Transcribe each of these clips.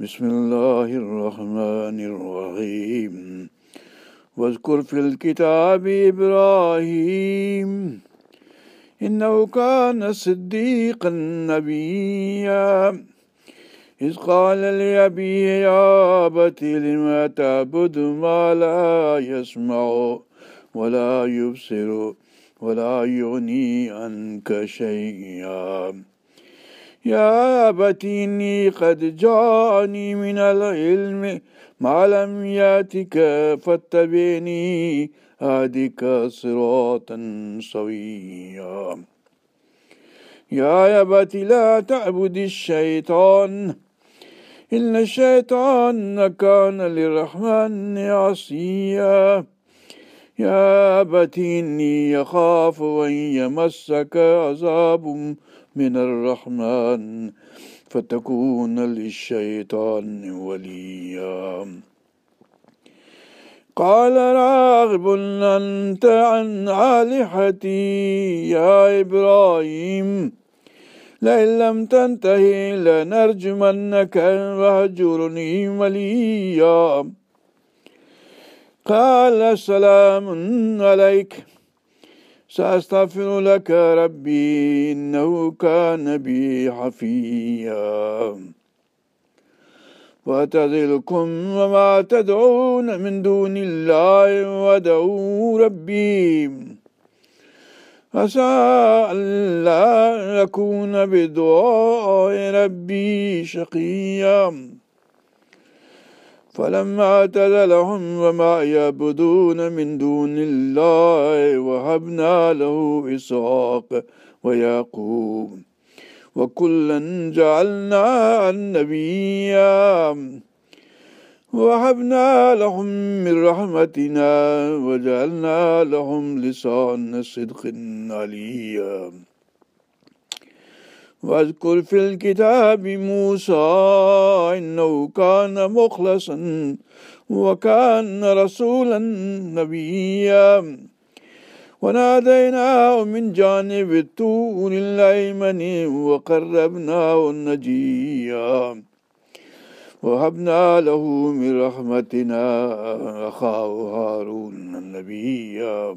بسم الله الرحمن الرحيم. واذكر في الكتاب إبراهيم إنه كان صديقا نبيا. إذ قال لأبيه يا أبت لم تعبد ما لا يسمع ولا يبصر ولا يغني عنك شيئا؟ يا أبت إني قد جاءني من العلم ما لم يأتك فاتبعني أهدك صراطا سويا. يا أبت لا تعبد الشيطان إن الشيطان كان للرحمن عصيا. يا أبت إني يخاف أن يمسك عذاب من الرحمن فتكون للشيطان وليا. قال راغب أنت عن آلهتي يا إبراهيم لئن لم تنتهي لنرجمنك واهجرني مليا قال سلام عليك. سأستغفر لك ربي إنه كان بي حفيا وأعتزلكم وما تدعون من دون الله وادعوا ربي. عسى ألا أكون بدعاء ربي شقيا. فلما اعتزلهم وما يعبدون من دون الله وهبنا له إسحاق ويعقوب وكلا جعلنا النبيا وهبنا لهم من رحمتنا وجعلنا لهم لسان صدق عليا واذكر في الكتاب موسى إنه كان مخلصا وكان رسولا نبيا. وناديناه من جانب الطور الأيمن وقربناه النجيا. وهبنا له من رحمتنا أخاه هارون النبيا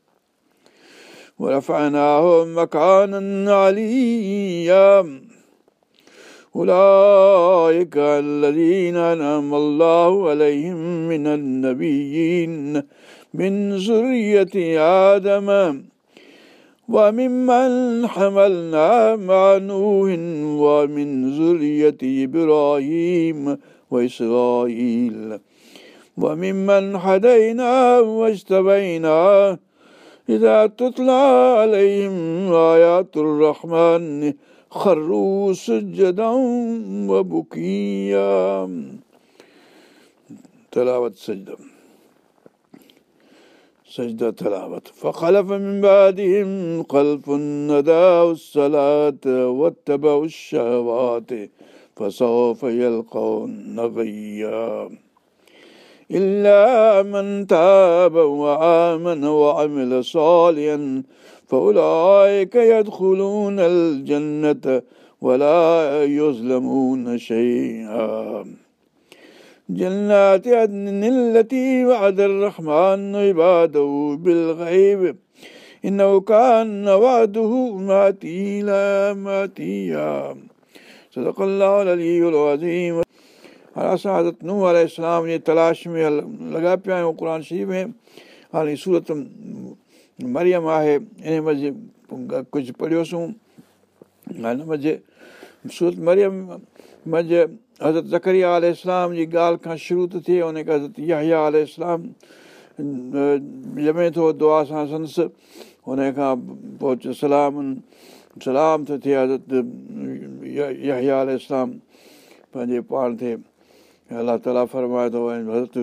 ورفعناه مكانا عليا. أولئك الذين أنعم الله عليهم من النبيين من ذرية آدم وممن حملنا مع نوح ومن ذرية إبراهيم وإسرائيل وممن هدينا واجتبينا إذا تتلى عليهم آيات الرحمن خروا سجدا وبكيا. تلاوة سجدة. سجدة تلاوة. فخلف من بعدهم خلف نداء الصلاة واتبعوا الشهوات فسوف يلقون غيا. إلا من تاب وآمن وعمل صالحا فأولئك يدخلون الجنة ولا يظلمون شيئا. جنات عدن التي وعد الرحمن عباده بالغيب. إنه كان وعده ماتيلا ماتيا. صدق الله العلي العظيم. هاڻي اسان حضرت ننهن ال اسلام جي تلاش ۾ لڳا پيا آهيون قر شريف ۾ هاڻي سورت مريم آهي ان مزي ڪجهه پڙهيوسين هن مزي سورت مريم مز حضرت زڪريا آل اسلام جي ڳالهه کان شروع ٿو ٿئي ان کان حضرت ياهيا آل اسلام ڄمي ٿو دعا سان سندس هن کان پوءِ سلام سلام ٿو ٿئي حضرت ياهيا آل اسلام پنهنجي پاڻ تي الله تالا فرمائي ٿو حضرت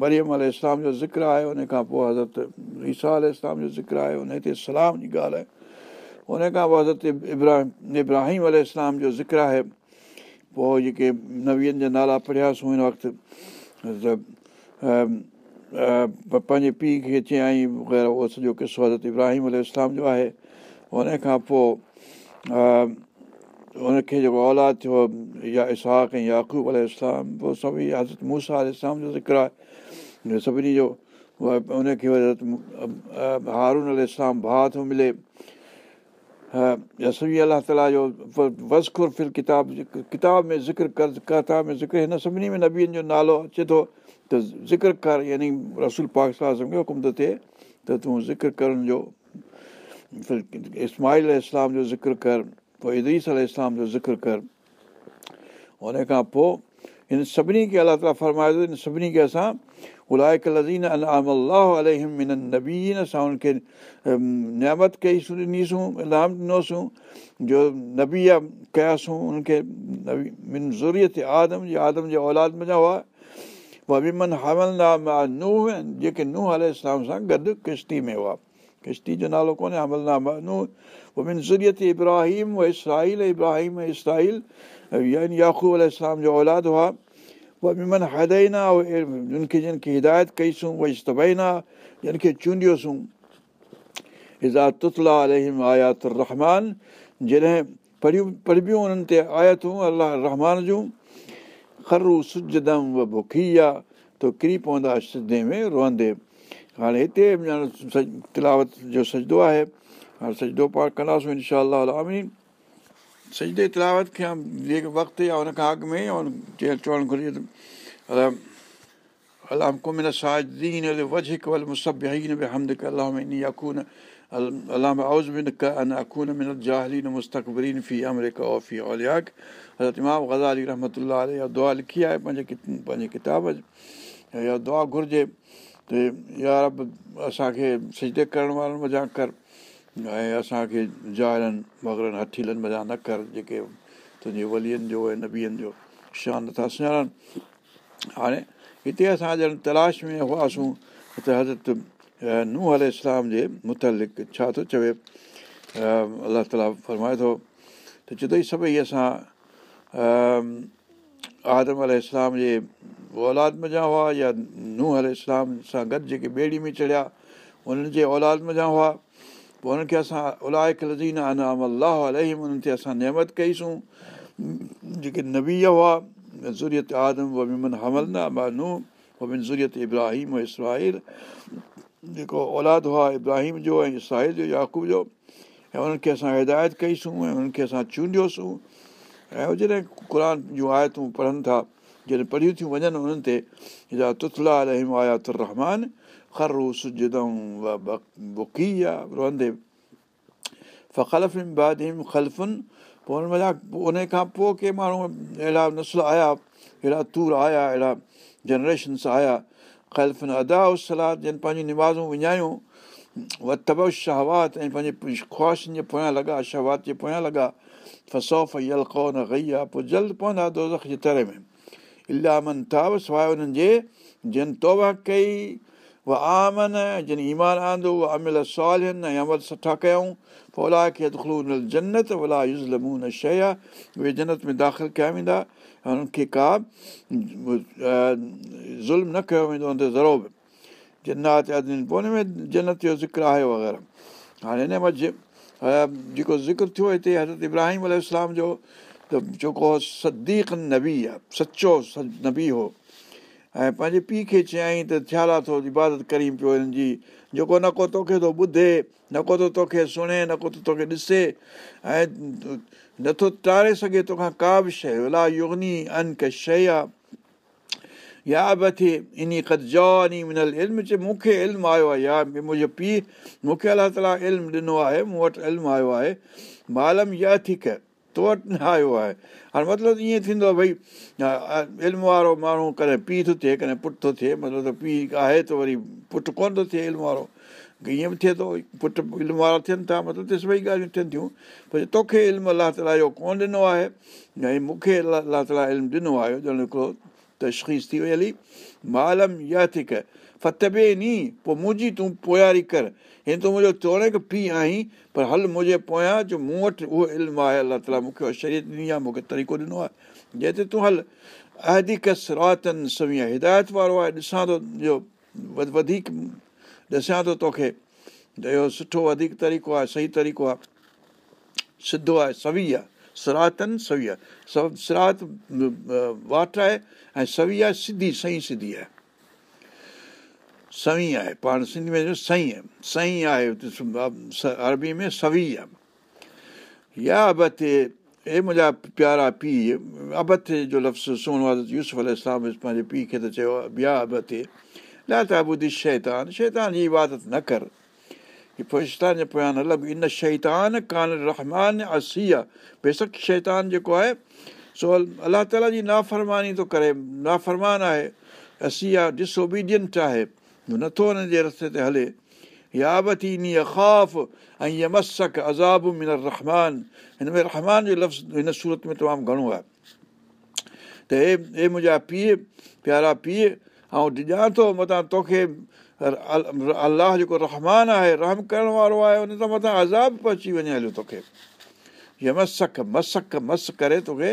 مريم ال اسلام جو ذڪر آهي ان کان پوءِ حضرت ايسا ال اسلام جو ذڪر آهي ان تي سلام جي ڳالهه آهي. ان کان پوءِ حضرت ابراهيم ابراهيم ال اسلام جو ذڪر آهي. پوءِ جيڪي نويهن جا نالا پڙهياسين هن وقت پنهنجي پيءُ کي چيائين وغيره اهو سڄو قصو حضرت ابراهيم ال اسلام جو آهي. ان کان پوءِ ان کي جيڪو اولاد ٿيو يا اساڪ ۽ ياقوب ال اسلام پوءِ سڀئي حضرت موسيٰ اسلام جو ذڪر آهي. سڀني جو ان کي حضرت هارون ال اسلام ڀاءُ ٿو ملي. سڀي الله تالا جو وزکر فل ڪتاب ڪتاب ۾ ذڪر ڪر ڪتاب ۾ ذڪر هن سڀني ۾ نبيئن جو نالو اچي ٿو ته ذڪر ڪر يعني رسول پاڪ سان حڪم ٿو ٿئي ته تون ذڪر ڪرڻ جو اسماعيل اسلام جو ذڪر ڪر پوءِ ادريس ال اسلام جو ذڪر ڪر ان کان پوءِ هن سڀني کي الله تالا فرمائي ٿو هن سڀني کي اسان الائڪ لزين نبين اسان هن کي نيامت ڪئيسون ڏنيسون الام ڏنوسين جو نبي ڪياسين هن کي من زريت آدم جي آدم جي اولاد ۾ جا هئا اها ومن هملنا ننهن آهن جيڪي ننهن ال اسلام سان گڏ ڪشتي ۾ هئا ڪشتي جو نالو ڪونهي هملنا ننهن اهو من زريت ابراهيم و اسرائيل ابراهيم اسرائيل يعني ياقوب ال اسلام جو اولاد هئا اها ممن هدائينا جن کي جن کي هدايت ڪئيسون اها استبائينا جن کي چونڊيوسين ازا تتلا الهم آيات رحمان جڏهن پڙهيون پڙهبيون انهن تي آيتون الله رحمان جون خرو سجدم و بکي آهي ته ڪري پوندا سڌي ۾ روئندي هاڻي هتي تلاوت جو سجدو آهي. سجدو پاٺ ڪنداسين انشا سجدي تلاوت کي وقت يا اڳ ۾ پنهنجي ڪتاب اها دعا گهرجي ته يار اسان کي سجدي ڪرڻ وارن وڃان ڪر ۽ اسان کي جائرن مگرن هٿيلن مزا نه ڪر جيڪي تنهنجي ولين جو ۽ نبيئن جو شان نٿا سڃاڻن. هاڻي هتي اسان ڄڻ تلاش ۾ هئاسين ته حضرت ننهن ال اسلام جي مطلق ڇا ٿو چوي؟ الله تالا فرمائي ٿو ته چئي ٿو ئي سڀئي اسان آدم ال جي اولاد ۾ جا هئا يا ننهن ال اسلام سان گڏ جيڪي ٻيڙي ۾ چڙهيا انهن جي اولاد ۾ جا هئا پوءِ هنن کي اسان الائي لزين انام الله الهم انهن تي اسان نيمت ڪئيسون. جيڪي نبي هئا زريت آدم وممن همل نه نو ومن زريت ابراهيم اسرائيل جيڪو اولاد هئا ابراهيم جو ۽ اسرائيل جو ياقوب جو ۽ انهن کي اسان هدايت ڪئيسون ۽ انهن کي اسان چونڊيوسين ۽ جڏهن قر جون آيتون پڙهن ٿا جڏهن پڙهيون ٿيون وڃن انهن تي تتلا الهم آيات رحمان خرو سجدئون بڪي آهي رهندي. بعد خلفن پوءِ مزا ان کان پوءِ ڪي ماڻهو اهڙا نسل آيا اهڙا تور آيا اهڙا جنريشنس آيا خلف ادا سلاد جن پنهنجون نمازون وڃايون و تب شهوات ۽ پنهنجي خواهشن جي پويان لڳا شهوات جي پويان لڳا فسوف يلڪو نه گئي آهي پوءِ جلد پوندا تري ۾ الامن تاب سواءِ انهن جي جن توبا ڪئي اها آمن جن ايمان آندو اها امل سالن ۽ عمل سٺا ڪيون پوءِ الله کي نه جنت الا يزلمو نه شيءِ آهي اهي جنت ۾ داخل ڪيا ويندا هنن کي ڪا ظلم نه ڪيو ويندو اندر زرو به جنات پوءِ هن ۾ جنت جو ذڪر آهي وغيره هاڻي هن مز جيڪو ذڪر ٿيو هتي حضرت ابراهيم ال جو ته جيڪو سديڪ نبي آهي سچو نبي هو. ۽ پنهنجي پيءُ کي چيائين ته ٿيا ٿو عبادت ڪري پيو هنن جي. جيڪو نه ڪو توکي ٿو ٻڌي نه ڪو ٿو توکي سڻي نه ڪو ته توکي ڏسي ۽ نٿو ٽاري سگهي توکان ڪا به شيءِ. الا يوگني ان ڪ شيءِ آهي يا به ٿئي منل علم چئي مون کي علم آيو آهي يا منهنجو پيءُ مون کي الله تالا علم ڏنو آهي مون وٽ علم آيو آهي مالم يا ٿي ڪ تو وٽ نه آيو آهي هاڻي مطلب ائين ٿيندو آهي ڀئي علم وارو ماڻهو ڪڏهن پيءُ ٿو ٿئي ڪڏهن پٽ ٿو ٿئي مطلب ته پيءُ آهي ته وري پٽ ڪونه ٿو ٿئي علم وارو ائين به ٿئي ٿو پٽ علم وارا ٿين ٿا مطلب ته سڀئي ڳالهيون ٿين ٿيون پر توکي علم الله تالا جو ڪونه ڏنو آهي ۽ مون کي الله تالا علم ڏنو آهي ڄڻ هڪڙو تشخيص ٿي وئي هلي مالم يا ٿي ڪر ني پوءِ منهنجي تون پوياري ڪر هن تون منهنجو چوڻ ڪه پيءُ آهين پر هل منهنجي پويان جو مون وٽ اهو علم آهي الله تالا مون کي شرير ڏني آهي مون کي طريقو ڏنو آهي جنهن تي تون هل اهديڪ راتن سوي هدايت وارو آهي ڏسان ٿو جو وڌيڪ ڏسان ٿو توکي ته اهو سٺو وڌيڪ طريقو آهي صحيح طريقو آهي سڌو آهي سوي آهي سراتن سوي آهي صراط واٽ آهي ۽ سوي آهي سڌي صحيح سڌي آهي سوي آهي پاڻ سنڌي ۾ صحيح آهي صحيح آهي عربي ۾ سوي آهي يا ابت هي منهنجا پيارا پيءُ ابت جو لفظ سهڻو آهي يوز ال اسلام پنهنجي پيءُ کي ته چيو ٻيا ابت لاءِ ته ٻڌي شيطان شيطان جي عبادت نه ڪر پوءِ شيطان جي پويان نه لڳ ان شيطان ڪانه رحمان اسي آهي بيشڪ شيطان جيڪو آهي سو الله تالا جي نافرماني ٿو ڪري نافرمان آهي اسي آهي ڊسوبيڊينٽ آهي نٿو هن جي رستي تي هلي يا ان خاف ۽ ائين مسڪ عذاب من رحمان هن ۾ رحمان جو لفظ هن سورت ۾ تمام گهڻو آهي ته هي منهنجا پيءُ پيارا پيءُ ۽ ڏجان ٿو متان توکي الله جيڪو رحمان آهي رحم ڪرڻ وارو آهي تان مٿان عذاب اچي وڃي هليو توکي. هيءَ مسڪ مسڪ مس ڪري توکي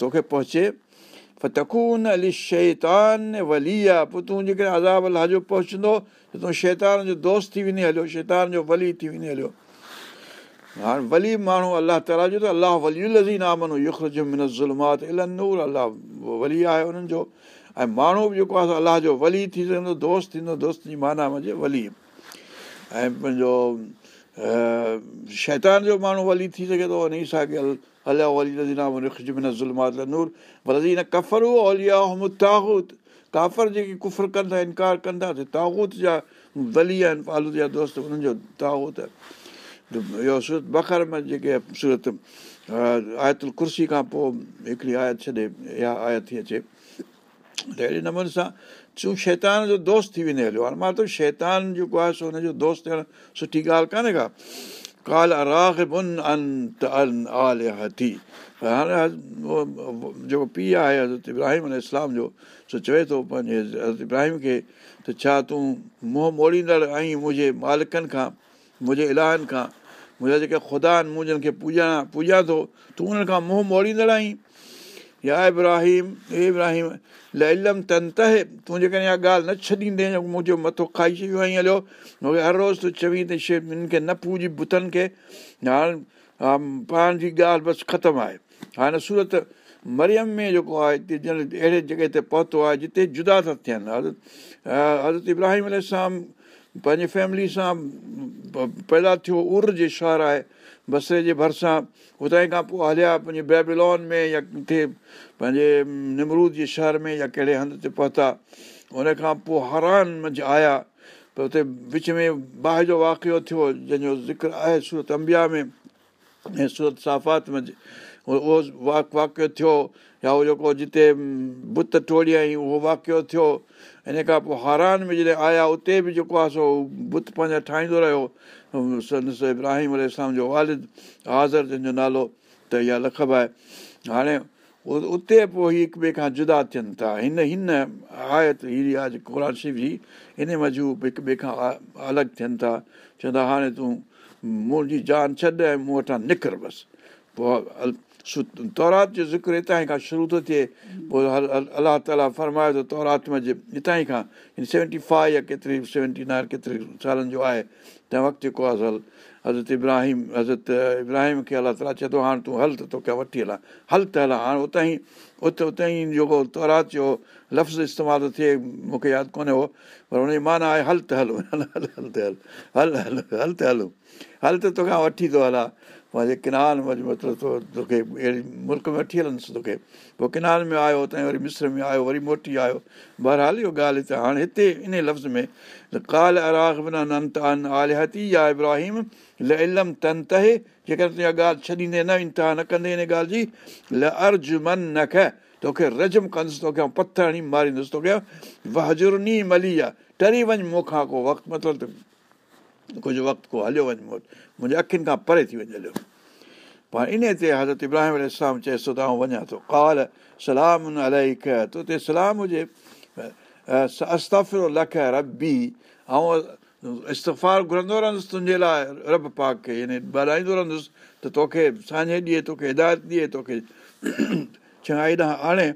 توکي پهچي. شيطان ولي آهي پوءِ تون جيڪڏهن عذاب الله جو پهچندو ته تون شيطان جو دوست ٿي ويندي هليو شيطان جو ولي ٿي ويندي هليو. هاڻي ولي ماڻهو الله تالا جو ته الله ولي لزين آمنو يخ من ظلمات الن نور الله ولي آهي انهن جو ۽ ماڻهو به جيڪو آهي الله جو ولي ٿي سگهندو دوست ٿيندو دوست جي معنيٰ منهنجي ولي. ۽ پنهنجو شيطان جو ماڻهو ولي ٿي سگهي ٿو ان ئي اوليا تاهوت ڪافر جيڪي ڪفر ڪن ٿا انڪار ڪن ٿا تاهوت جا ولي آهن فالوت جا دوست انهن جو تاهوت اهو سورت بکر ۾ جيڪي سورت آيتل ڪرسي کان پوءِ هڪڙي آيت ڇڏي اها آيت ٿي اچي ته اهڙي نموني سان تون شيطان جو دوست ٿي ويندي هليو. هاڻي مان ته شيطان جيڪو آهي سو هن جو دوست ٿيڻ سٺي ڳالهه ڪانهي ڪا؟ ڪال راڳ بن هٿي هاڻي جيڪو پيءُ آهي حضرت ابراهيم ال اسلام جو سو چوي ٿو پنهنجي حضرت ابراهيم کي ته ڇا تون منهن موڙيندڙ آهين منهنجي مالڪن کان منهنجي الاهن کان؟ منهنجا جيڪي خدا آهن مون جن کي پوڄا پوڄا ٿو. تون انهن کان منهن موڙيندڙ آهين يا ابراهيم هي ابراهيم لم تن ته تون جيڪڏهن اها ڳالهه نه ڇڏيندي منهنجو مٿو کائي ڇڏيو آئي هليو مون کي هر روز تون چوين ته شيءِ کي نه پوڄي بتن کي. هاڻي پاڻ جي ڳالهه بس ختم آهي. هاڻي سورت مريم ۾ جيڪو آهي اهڙي جڳهه تي پهتو آهي جتي جدا ٿا ٿين. حضرت حضرت ابراهيم سان پنهنجي فيملي سان پيدا ٿيو ار جي شهر آهي بسري جي ڀرسان هتان کان پوءِ هليا پنهنجي بيبلون ۾ يا ڪٿي پنهنجي نمرود جي شهر ۾ يا ڪهڙي هنڌ تي پهتا. ان کان پوءِ هران منجهه آيا. پر هتي وچ ۾ باهه جو واقعو ٿيو جنهن جو ذڪر آهي سورت امبيا ۾۽ سورت سافات منجهه. اهو واقعو ٿيو. يا اهو جيڪو جتي بت ٽوڙيئي اهو واقعو ٿيو. ان کان پوءِ هاران ۾ جڏهن آيا اتي به جيڪو آهي سو بت پنهنجا ٺاهيندو رهيو سندس ابراهيم ال جو والد حاضر جنهن جو نالو ته اها لکب آهي هاڻي اتي پوءِ هيءَ هڪ ٻئي کان جدا ٿين ٿا هن هن آيت قر جي هن مزو هڪ ٻئي کان الڳ ٿين ٿا چوندا هاڻي تون منهنجي جان ڇڏ ۽ مون وٽان نڪر بس پوءِ تورات جو ذڪر هتان ئي کان شروع ٿو ٿئي پوءِ الله تالا فرمايو ته تورات ۾ هتان ئي کان سيونٽي فائيو يا ڪيتري سيونٽي نائن ڪيتري سالن جو آهي تنهن وقت جيڪو آهي هل حضرت ابراهيم حضرت ابراهيم کي الله تالا چئي ٿو هاڻي تون هل ته توکي وٺي هلان هل ته هلان هاڻي اتان ئي اتي اتان ئي جيڪو تورات جو لفظ استعمال ٿو ٿئي مون کي ياد ڪونهي هو پر هن جي معنيٰ آهي هل ته هلو هل هل هل ته هل هل هل هل ته هلو هل ته توکان وٺي ٿو هلان پنهنجي ڪنار ۾ مطلب توکي اهڙي ملڪ ۾ وٺي هلندس توکي. پوءِ ڪنار ۾ آيو هتان وري مسر ۾ آيو وري موٽي آيو. بهرحال اهو ڳالهه هتي هاڻي هتي ان لفظ ۾ ڪال اراگ بنا آل هتي يا ابراهيم ل علم تن تهي جيڪر تون اها ڳالهه ڇڏيندي نه انتها نه ڪندي هن ڳالهه جي ل ارج من نه ک توکي رجم ڪندس توکي پٿر هڻي ماريندس توکي وهجرني ملي آهي ٽري وڃ مون کان ڪو وقت مطلب ڪجهه وقت ڪو هليو وڃ مون وٽ منهنجي اکين کان پري ٿي وڃي هليو پر ان تي حضرت ابراهيم اسلام چئيس ٿو ته آئون وڃان ٿو ڪال سلام الاهي ڪيا ته اتي سلام هجي لک ربي ۽ استفار گهرندو رهندس تنهنجي لاءِ رب پاڪ کي يعني ٻارائيندو رهندس ته توکي ساجهي ڏئي توکي هدايت ڏئي توکي چڱائي ڏانهن آڻي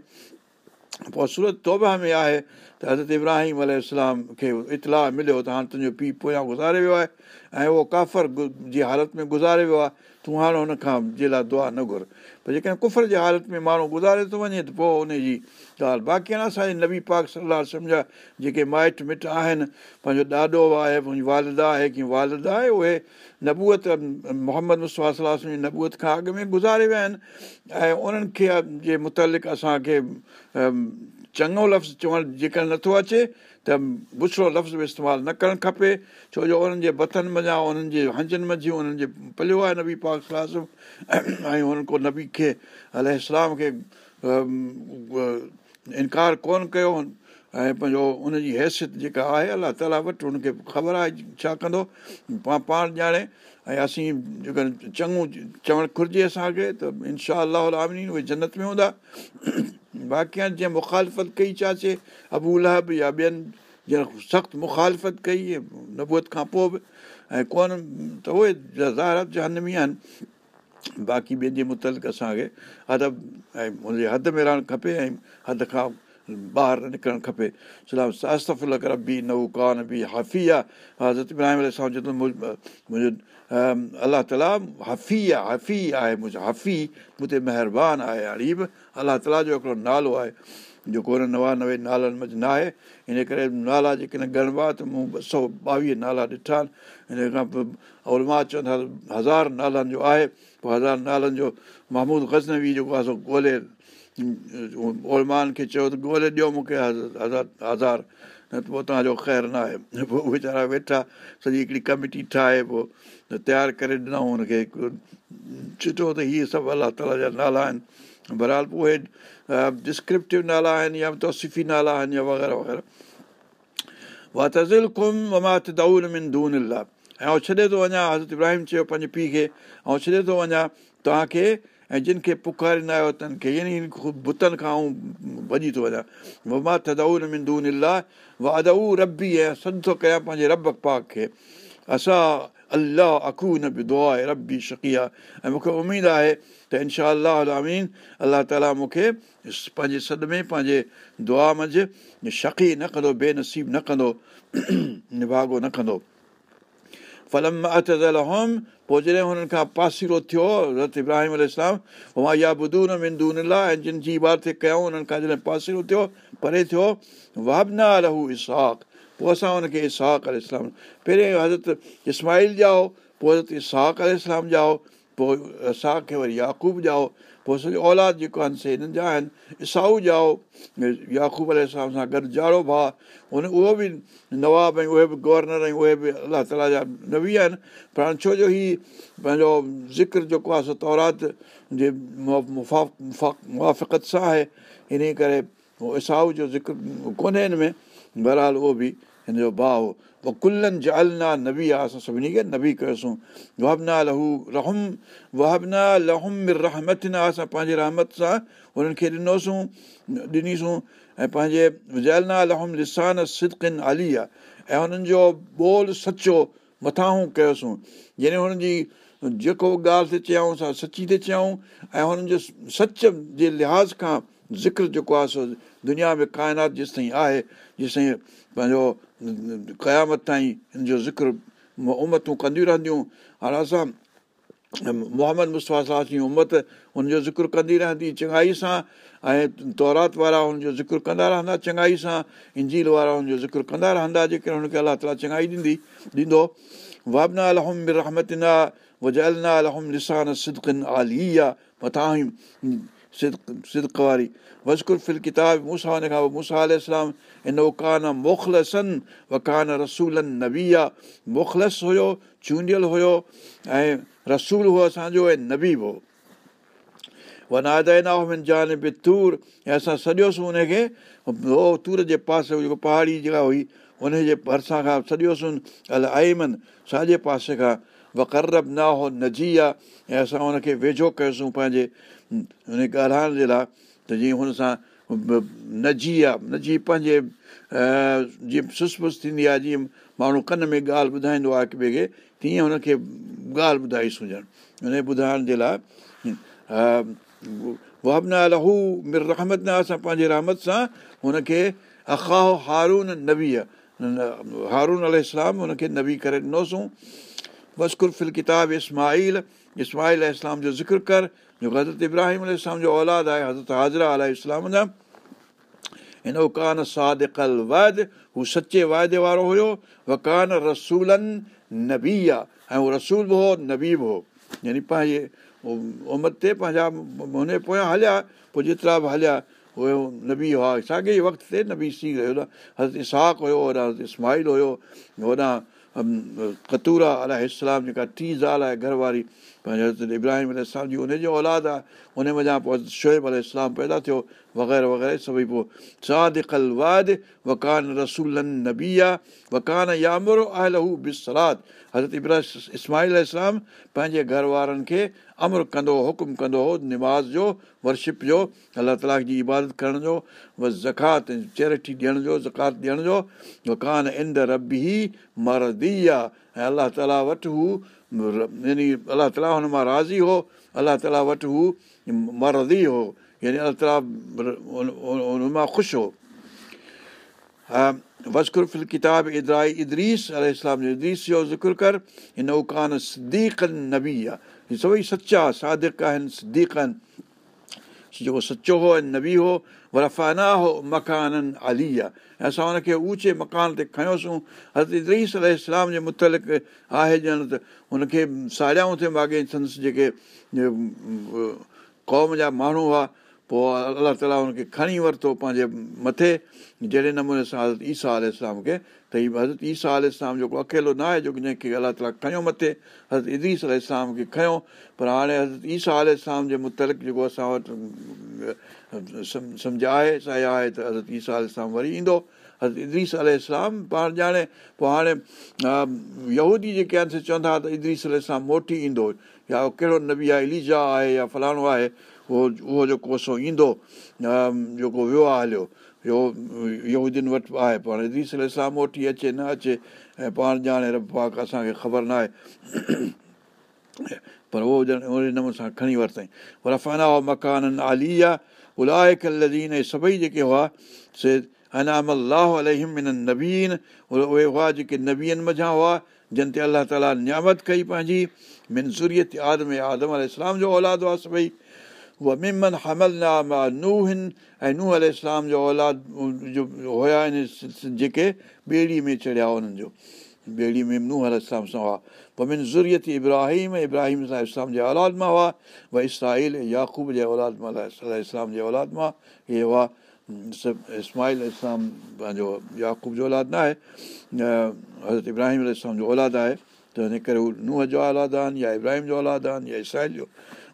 پوءِ سورت توبا ۾ آهي ته حضرت ابراهيم الارم کي اطلاع مليو ته هاڻي تنهنجو پيءُ پويان گذاري ويو آهي ۽ اهو ڪافر جي حالت ۾ گذاري ويو آهي تون هاڻي هن کان جي لاءِ دعا نه گهر. پر جيڪڏهن ڪفر جي حالت ۾ ماڻهو گذاري ٿو وڃي ته پوءِ ان جي ڳالهه. باقي نه اسان جي نبي پاڪ صلاح سمجهان جيڪي مائٽ مٽ آهن پنهنجو ڏاڏو آهي منهنجي والدا آهي ڪه والدا آهي اهي نبوئت محمد مسوا صلاح نبوئت کان اڳ ۾ گذاري ويا آهن. ۽ انهن کي جي مطلق اسان کي چڱو لفظ چوڻ جيڪڏهن نٿو اچي ته بڇڙو لفظ به استعمال نه ڪرڻ کپي. ڇو جو انهن جي بٿن مڃان انهن جي هنجن مجهيون انهن جي پليو آهي نبي پاڪ صلاح ۽ هنن ڪو نبي کي ال اسلام کي انڪار ڪونه ڪيو. ۽ پنهنجو ان جي حيثيت جيڪا آهي الله تالا وٽ هن کي خبر آهي ڇا ڪندو؟ پاڻ پاڻ ڄاڻي ۽ اسين جيڪڏهن چڱو چوڻ گهرجي اسان کي ته انشا آمين اهي جنت ۾ هوندا. باقي هاڻي جيئن مکالفت ڪئي چاچي ابو لهب يا ٻين جيئن سخت مکالفت ڪئي نبوئت کان پوءِ به ۽ ڪونه ته اهي زاهرات جانمي آهن. باقي ٻين جي مطلق اسان کي ادب ۽ هن جي حد ۾ رهڻ کپي ۽ حد کان ٻاهر نڪرڻ کپي. سلام به نئو ڪانه به هفي آهي حضرت ابراهيم چوندو منهنجو الله تالا هفي آهي هفي آهي منهنجو هفي مون تي مهرباني آهي هاڻي به الله تالا جو هڪڙو نالو آهي جيڪو هن نوانوي نالن منجهه نه آهي ان ڪري نالا جيڪڏهن ڳڻبا ته مون ٻه سؤ ٻاويهه نالا ڏٺا آهن ان کان پوءِ اولما چوندا هزار نالن جو آهي پوءِ هزار نالن جو مهمود گزنوي جيڪو آهي سو ڳولهي اولمان کي چيو ته ڳولهي ڏيو مون کي هزار هزار نه ته پوءِ توهان جو خير نه آهي. پوءِ ويچارا ويٺا سڄي هڪڙي ڪمٽي ٺاهي پوءِ تيار ڪري ڏنئون هن کي چٺو ته هيءَ سڀ الله تالا جا نالا آهن. بهرحال پوءِ اهي ڊسڪرپٽو نالا آهن يا توسيفي نالا آهن يا وغيره وغيره. اها تزل ڪم ومات دئول من دون لا ۽ ڇڏي ٿو وڃان حضرت ابراهيم چيو پنهنجي پيءُ کي ۽ ڇڏي ٿو وڃان توهان کي ۽ جن کي پکاريندا آهيو تن کي يعني بتن کان آئون ڀڄي ٿو وڃان. وما تدئول من دون لا وا ادئو ربي ۽ سڏ ٿو ڪيان پنهنجي رب پاڪ کي اسان الله به دعا آهي ربي شڪي آهي ۽ مون کي اميد آهي ته انشا امين الله تالا مون کي پنهنجي سڏ ۾ پنهنجي دعا منجهه شڪي نه ڪندو بينسيب نه ڪندو نڀاگو نه ڪندو فلم هوم پوءِ جڏهن هنن کان پاسيرو ٿيو رت ابراهيم اسلام مان اها ٻڌون نه مندو نه لاءِ ۽ جن جي عبادت ڪيون هنن کان جڏهن پاسيرو ٿيو پري ٿيو وابنا رهو اسهاڪ پوءِ اسان هن کي اسهاڪ ال اسلام پهرين حضرت اسماعيل ڄائو پوءِ حضرت اسهاڪ ال اسلام ڄائو پوءِ اساڪ کي وري ياقوب ڄائو پوءِ سڄو اولاد جيڪو آهن سي هنن جا آهن ايسائو ڄائو ياقوب ال سان گڏ جاڙو ڀاءُ هن اهو به نواب ۽ اهي به گورنر ۽ اهي به الله تالا جا نوي آهن پر هاڻي ڇو جو هيءُ پنهنجو ذڪر جيڪو آهي سو تورات جي موافت سان آهي ان ڪري ايسائو جو ذڪر ڪونهي هن ۾ بهرحال اهو به هن جو ڀاءُ پوءِ ڪلن جالنا نبي آهي اسان سڀني کي نبي ڪيوسين. وهبنا لهو رحم وهبنا لهم رحمت نه اسان پنهنجي رحمت سان هنن کي ڏنوسين ڏنيسون. ۽ پنهنجي جالنا لهم لسان سدڪن آلي آهي ۽ هنن جو ٻول سچو مٿان ڪيوسين. يعني هنن جي جيڪو ڳالهه تي چيئون اسان سچي تي چيئون ۽ هنن جو سچ جي لحاظ کان ذڪر جيڪو آهي سو دنيا ۾ ڪائنات جيس تائين آهي جيس تائين پنهنجو قيامت تائين هن جو ذڪر امتون ڪنديون رهنديون هاڻي اسان محمد مصطفيٰ جي امت هن جو ذڪر ڪندي رهندي چڱائي سان ۽ تورات وارا هن جو ذڪر ڪندا رهندا چڱائي سان انجيل وارا هن جو ذڪر ڪندا رهندا جيڪي هن کي الله تالا چڱائي ڏيندي ڏيندو وابنا الهم رهمتنا الهم لسان سدڪن آلي آهي مٿان سدڪ واري وزڪر فل ڪتاب موسيٰ هن موسيٰ ان ڪانه موکلسن وڪان رسولن نبي آهي موکلس هيو چونڊيل هيو ۽ رسول هو اسان جو ۽ نبي هو ونادي جان به تور ۽ اسان سڄوسين هن کي هو تور جي پاسي جيڪو پهاڙي جڳهه هئي هن جي ڀرسان کان سڄوسين ال آئيمن ساڄي پاسي کان وقرب نه هو نجي آهي ۽ اسان هن کي ويجهو ڪيوسين پنهنجي هن ڳالهائڻ جي لاءِ ته جيئن هن سان نجي آهي نجي پنهنجي جيئن سس ٿيندي آهي جيئن ماڻهو ڪن ۾ ڳالهه ٻڌائيندو آهي هڪ ٻئي کي تيئن هن کي ڳالهه ٻڌائي سڃن هن ٻڌائڻ جي لاءِ وابنا لهو مر رحمت نه اسان پنهنجي رحمت سان هن کي اکاهه هارون نبي هارون ال اسلام هن کي نبي ڪري ڏنوسين. وسڪر فل ڪتاب اسماعيل اسماعيل اسلام جو ذڪر ڪر جو حضرت ابراهيم اسلام جو اولاد آهي حضرت هازرا ال اسلام جا هن وڪان سادڪل ويد هو سچي وائدي وارو هيو وڪان رسولن نبي آهي ۽ اهو رسول به هو نبي به هو يعني پنهنجي امت تي پنهنجا هن پويان هليا پوءِ جيترا به هليا اهي نبي هئا ساڳي ئي وقت تي نبي سي رهيو حضرت اساڪ هيو هوڏان حضرت اسمائل هيو هوڏان ڪتورا اسلام جيڪا ٽي زال آهي گهرواري پنهنجي حضرت ابراهيم اسلام جي ان جي اولاد آهي ان وڃان پوءِ شوئيب ال اسلام پيدا ٿيو وغيره وغيره سڀئي پوءِ سادڪل واد وڪان رسولن نبي آهي وڪان يامر آهلهو بسلاد حضرت ابرا اسماهيل اسلام پنهنجي گهر وارن کي امر ڪندو هو حڪم ڪندو هو نماز جو ورشپ جو الله تالا جي عبادت ڪرڻ جو و زڪات چيرٽي ڏيڻ جو زڪات ڏيڻ جو وڪان اند ربي مردي آهي ۽ الله تالا وٽ هو يعني الله تالا هن مان راضي هو الله تالا وٽ هو مردي هو يعني الله تالا هن مان خوش هو وسڪر فل ڪتاب ادرائي ادريس ال اسلام جو ذڪر ڪر هن اڪان سديقن نبي آهي سڀئي سچا سادڪ آهن صديق جيڪو سچو هو ۽ نبي هو ورفانا هو مڪانن آلي آهي ۽ اسان هن کي اوچي مڪان تي کيوسين. حضرت ال اسلام جي مطلق آهي ڄڻ ته هن کي ساڙيائون ٿئي ماڳي سندس جيڪي قوم جا ماڻهو هئا. پوءِ الله تالا هن کي کڻي ورتو پنهنجي مٿي جهڙي نموني سان حضرت ايسا اسلام کي ته هيءَ حضرت ايسا آل اسلام جيڪو اڪيلو نه آهي جو جنهن کي الله تالا کنيو مٿي. حضرت اديس ال اسلام کي کنيو پر هاڻي حضرت ايسا آل اسلام جي مطلق جيڪو اسان وٽ سمجهه آهي ته حضرت ايسا آل اسلام وري ايندو. حضرت ادريس ال اسلام پاڻ ڄاڻي پوءِ هاڻي يهودي جيڪي آهن چوندا ته ادريس ال اسلام موٽي ايندو يا ڪهڙو نبي آهي اليجا آهي يا فلاڻو آهي اهو اهو جيڪو سو ايندو جيڪو ويو آهي هليو اهو يهودين وٽ آهي پاڻ ادريس ال اسلام موٽي اچي نه اچي ۽ پاڻ ڄاڻي رب پاڪ اسان کي خبر نه آهي پر اهو ڄڻ اوهڙي نموني سان کڻي ورتئين پر فنا مڪانن آلي آهي الائي لزين ۽ سڀئي جيڪي هئا سي انام الله الهم انهن نبين اهي هئا جيڪي نبيئن مزا هئا جن تي الله تالا نيامت ڪئي پنهنجي منسوريت آدم آدم ال جو اولاد هئا سڀئي اها ممن همل نا ننهن ۽ ننهن ال اسلام جو اولاد جو هئا آهن جيڪي ٻيڙيءَ ۾ چڙهيا انهن جو ٻيڙي ۾ ننهن ال اسلام سان هئا پوءِ من زريت ابراهيم ابراهيم سان اسلام جي اولاد مان هئا و اسرائيل ياقوب جي اولاد مان اسلام جي اولاد مان اهي هئا اسماعيل اسلام پنهنجو ياقوب جو اولاد نه آهي حضرت ابراهيم اسلام جو اولاد آهي ته هن ڪري هو ننهن جو اولاد آهن يا ابراهيم جو اولاد آهن يا اسرائيل جو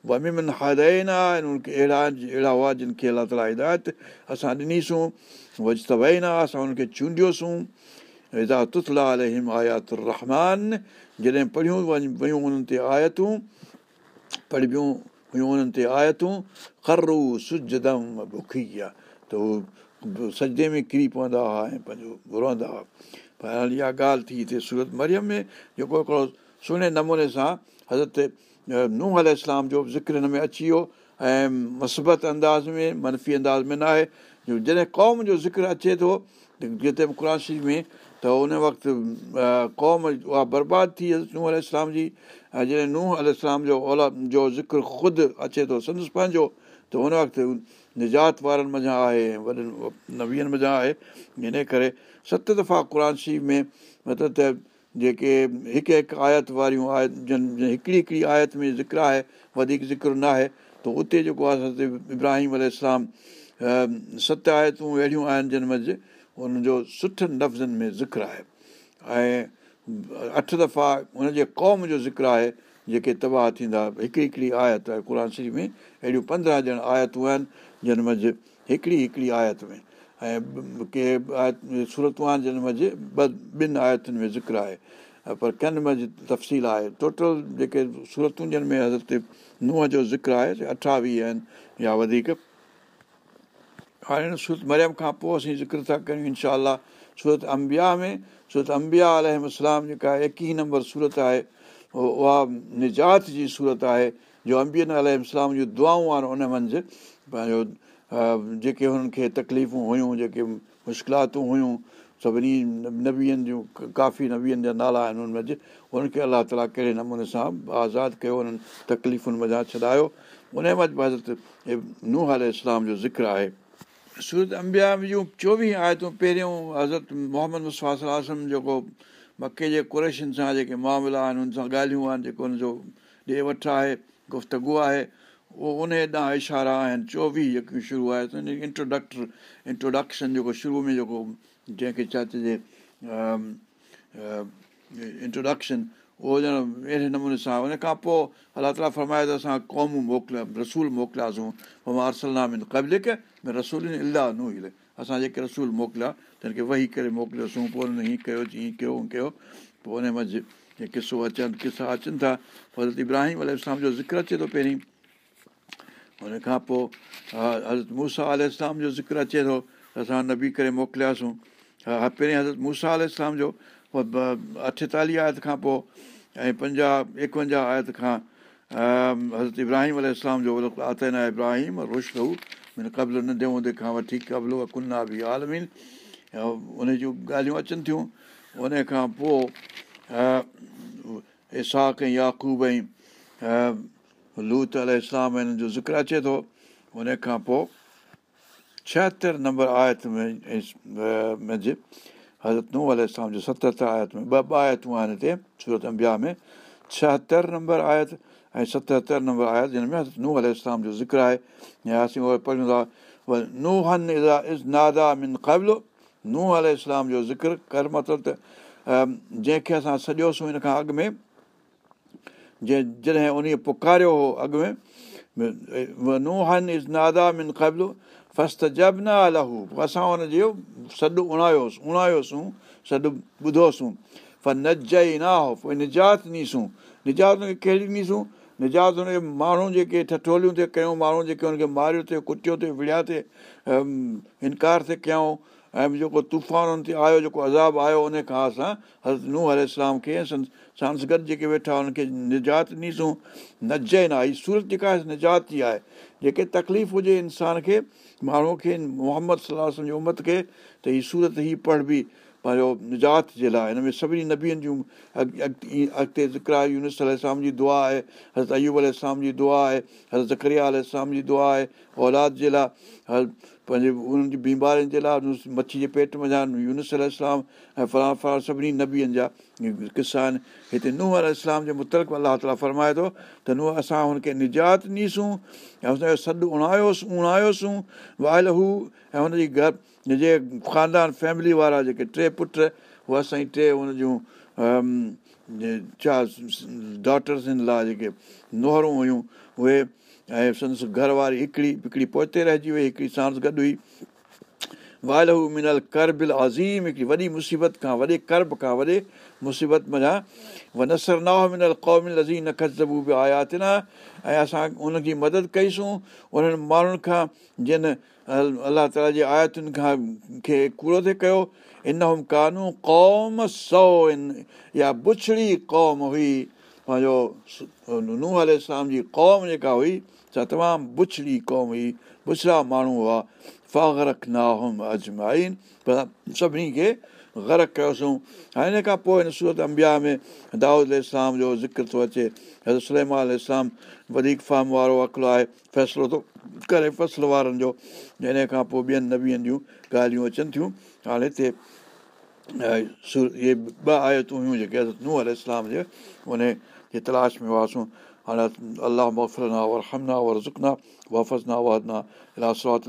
وممن هادائن آهي ان کي اهڙا اهڙا هئا جن کي الله تالا هدايت اسان ڏنيسون وج ته اسان هن کي چونڊيوسين هدا تتلا الهم آيات رحمان جڏهن پڙهيون ويون انهن تي آيتون پڙهبيون هيون انهن تي آيتون خرو سجدم بکي آهي ته هو سجدي ۾ ڪري پوندا هئا ۽ پنهنجو رهندا هئا پر هاڻي اها ڳالهه ٿي هتي سورت مريم ۾ جيڪو هڪڙو سهڻي نموني سان حضرت ننهن ال جو ذڪر هن ۾ اچي ويو ۽ مسبت انداز ۾ منفي انداز ۾ نه آهي جڏهن قوم جو ذڪر اچي ٿو جتي به قر شريف ۾ ته ان وقت قوم اها برباد ٿي ننهن ال اسلام جي ۽ جڏهن ننهن ال جو اولاد جو ذڪر خود اچي ٿو سندس پنهنجو ته هن وقت نجات وارن مزا آهي وڏن نويهن مزا آهي ان ڪري ست دفعا قر شريف ۾ مطلب ته جيڪي هڪ هڪ آيت واريون آيت جن هڪڙي هڪڙي آيت ۾ ذڪر آهي وڌيڪ ذڪر نه آهي ته اتي جيڪو آهي ابراهيم ال ست آيتون اهڙيون آهن جن منجهه هن جو سٺن لفظن ۾ ذڪر آهي. ۽ اٺ دفعا هن جي قوم جو ذڪر آهي جيڪي تباهه ٿيندا هڪڙي هڪڙي آيت آهي. قر شريف ۾ اهڙيون پندرهن ڄڻ آيتون آهن جن منجهه هڪڙي هڪڙي آيت ۾۽ ڪي آيت صورتون آهن جن منجهه ٻه ٻن آيتن ۾ ذڪر آهي. پر ڪن منجهه تفصيل آهي؟ ٽوٽل جيڪي صورتون جن ۾ حضرت ننهن جو ذڪر آهي اٺاويهه آهن يا وڌيڪ. هاڻي سورت مريم کان پوءِ اسين ذڪر ٿا ڪيون انشا سورت امبيا ۾ سورت امبيا الارم جيڪا ايڪويهه نمبر سورت آهي اها نجات جي سورت آهي جو امبين الارم جون دعائون آهن ان منجهه. پنهنجو جيڪي هنن کي تڪليفون هيون جيڪي مشڪلاتون هيون سڀني نبيئن جون ڪافي نبيئن جا نالا آهن هن منجهه. هنن کي الله تالا ڪهڙي نموني سان آزاد ڪيو هنن تڪليفن مزا ڇڏايو. ان منجهه حضرت ننهن اسلام جو ذڪر آهي. سورت امبيا جون چوويهه آيتون پهريون حضرت محمد مسواسم جيڪو مڪي جي ڪريشن سان جيڪي معاملا آهن هن سان ڳالهيون آهن جيڪو هن جو ڏي وٺ آهي گفتگ آهي اهو ان ڏانهن اشارا آهن چوويهه جيڪيون شروع آهي انٽروڊڪٽر انٽروڊڪشن جيڪو شروع ۾ جيڪو جنهن کي ڇا چئجي انٽروڊڪشن اهو ڄڻ اهڙي نموني سان ان کان پوءِ الله تالا فرمائي ته اسان قومون موڪليا رسول موڪلياسين قبل ۾ رسول الاهه. الي اسان جيڪي رسول موڪليا ته هن کي ويهي ڪري موڪليوسين پوءِ هن هيئن ڪيو هيئن ڪيو هونئن ڪيو. پوءِ ان منجهه قصو اچن قصا اچن ٿا ابراهيم ال جو ذڪر اچي ٿو پهرين هن کان پوءِ حضرت موسيٰ آل اسلام جو ذڪر اچي ٿو ته اسان نبي ڪري موڪلياسين. پهرين حضرت موسيٰ آل اسلام جو اٺيتاليهه آيت کان پوءِ ۽ پنجاهه ايڪونجاهه آيت کان حضرت ابراهيم ال اسلام جو آتينا ابراهيم رش من قبل ننڍي هوندي کان وٺي قبلو ڪنا به آلمين. ان جون ڳالهيون اچن ٿيون ان کان پوءِ اساڪ ۽ ياقوب ۽ لوت ال اسلام هنن جو ذڪر اچي ٿو ان کان پوءِ ڇاهتر نمبر آيت ۾ منجهه حضرت نو ال اسلام جو ستهتر آيت ۾ ٻه ٻه آيتون آهن هتي سورت امبيا ۾ ڇاهتر نمبر آيت ۽ ستهتر نمبر آيت جن ۾ حضرت نو ال اسلام جو ذڪر آهي يا اسين اهي پڙهون ٿا ننهن از نادا من قبلو ننهن اسلام جو ذڪر ڪر مطلب ته جنهن کي اسان سڄوسين هن کان اڳ ۾ جنهن جڏهن ان پڪاريو هو اڳ ۾ ننهن از نادا من قبلو فست جب نه الهو پوءِ اسان هن جو سڏ اڻايوسين اڻايوسين سڏ ٻڌوسين. ئي نه هو پوءِ نجات ڏيسون نجات هن کي ڪهڙي ڏيسون نجات هن کي ماڻهو جيڪي ٺٺوليون ٿئي ڪيون ماڻهو جيڪي هن کي ماريو ٿئي ڪٽيو ٿئي وڙيا ٿئي انڪار ٿئي ڪيون ۽ جيڪو طوفان تي آيو جيڪو عذاب آيو ان کان اسان حضرت ننهن ال کي ساڻس گڏ جيڪي ويٺا هن کي نجات ڏيسون نج نه هيءَ سورت جيڪا آهي نجات جي آهي. جيڪي تڪليف هجي انسان کي ماڻهوءَ کي محمد صلاح امت کي ته هيءَ سورت ئي پڙهبي پنهنجو نجات جي لاءِ هن ۾ سڀني نبين جون اڳتي ذڪر آهي يونس الارم جي دعا آهي حضرت ايوب الارم جي دعا آهي حضرت زڪريا الارم جي دعا آهي اولاد جي لاءِ پنهنجي انهن جي بيمارين جي لاءِ مڇي جي پيٽ ۾ يونس الارم ۽ فلان فلان سڀني نبين جا قصا آهن. هتي ننهن ال جي مطلق الله تالا فرمائي ٿو ته ننهن اسان هن کي نجات ڏيسون ۽ هن جو سڏ اڻايوسين اڻايوسين وائل هو ۽ هن جي گهر جي خاندان فيملي وارا جيڪي ٽي پٽ اهي اسان جي ٽي هن جون ڇا ڊاٽرس لاءِ جيڪي نوهرون هيون اهي ۽ سندس گهر واري هڪڙي هڪڙي پوئتي رهجي وئي هڪڙي سانس گڏ هئي. وائل هو منل ڪربل عظيم هڪڙي وڏي مصيبت کان وڏي ڪرب کان وڏي مصيبت مڃان و نه منل قومل عظيم نه کزبو به آيا نه ۽ اسان ان جي مدد ڪئيسون. انهن ماڻهن کان جن الله تالا جي آيتن کان کي ڪوڙو ٿئي ڪيو. ان ڪانو قوم سؤ يا بڇڙي قوم هئي. پنهنجو ننهن ال اسلام جي قوم جيڪا هئي سا تمام بڇڙي قوم هئي. بڇڙا ماڻهو هئا. فاگرڪ ناهم اجمائن. پر سڀني کي گرڪ ڪيوسين هاڻي هن کان پوءِ هن سورت امبيا ۾ دائود اسلام جو ذڪر ٿو اچي حضرت سليما اسلام وڌيڪ فارم وارو اڪلو آهي فيصلو ٿو ڪري فصل وارن جو هن کان پوءِ ٻين نبين جون ڳالهيون اچن ٿيون هاڻي هتي سور اهي ٻه آيتون هيون جيڪي حضرت نو اسلام جي ان جي تلاش ۾ هئاسين هاڻي الاهنا ور همنا ور وهدنا وفسنا وهنا رات